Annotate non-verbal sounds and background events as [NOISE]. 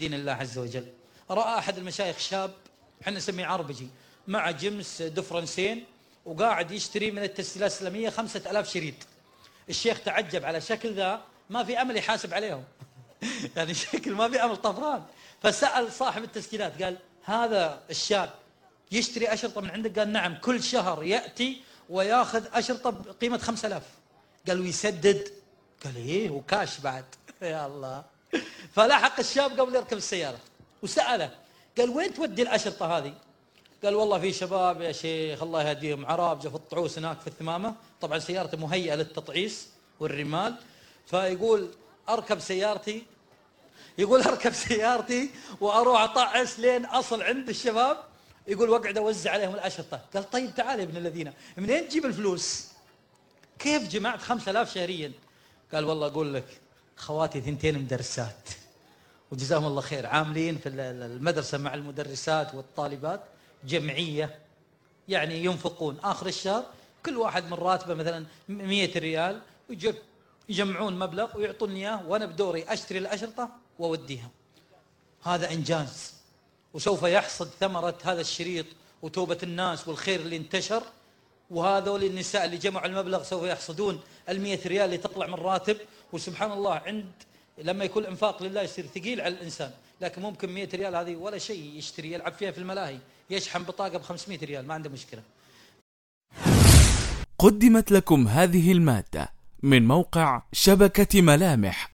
دين الله عز وجل. رأى أحد المشايخ شاب إحنا نسميه عربجي مع جمس دفرنسين وقاعد يشتري من التسجيلات خمسة ألاف شريط. الشيخ تعجب على شكل ذا ما في أمل يحاسب عليهم. [LAUGHS] يعني شكل ما في أمل طفران. فسأل صاحب التسجيلات قال هذا الشاب يشتري أشرطة من عندك؟ قال نعم كل شهر يأتي وياخذ بقيمة خمسة ألاف. قال ويسدد. قال إيه وكاش بعد. [LAUGHS] يا الله. فلاحق الشاب قبل يركب السيارة. وسأله قال وين تودي الأشرطة هذه؟ قال والله في شباب يا شيخ الله يهديهم عراب في الطعوس هناك في الثمامة. طبعا سيارته مهيئة للتطعيس والرمال. فيقول أركب سيارتي. يقول أركب سيارتي وأروح أطعس لين أصل عند الشباب. يقول وأقعد أوزع عليهم الأشرطة. قال طيب تعال يا ابن الذين منين تجيب الفلوس؟ كيف جمعت خمسة آلاف شهريا؟ قال والله أقول لك خواتي ثنتين مدرسات. وجزاهم الله خير. عاملين في المدرسة مع المدرسات والطالبات جمعية يعني ينفقون. آخر الشهر كل واحد من راتبه مثلا 100 ريال يجمعون مبلغ ويعطوني إياه وأنا بدوري أشتري الأشرطة وأوديها. هذا إنجاز. وسوف يحصد ثمرة هذا الشريط وتوبة الناس والخير اللي انتشر. وهذول النساء اللي جمعوا المبلغ سوف يحصدون ال ريال اللي تطلع من راتب. وسبحان الله عند لما يكون الانفاق لله يصير ثقيل على الإنسان. لكن ممكن 100 ريال هذه ولا شيء يشتري يلعب فيها في الملاهي يشحن بطاقة ب 500 ريال ما عنده مشكلة. قدمت لكم هذه المادة من موقع شبكة ملامح.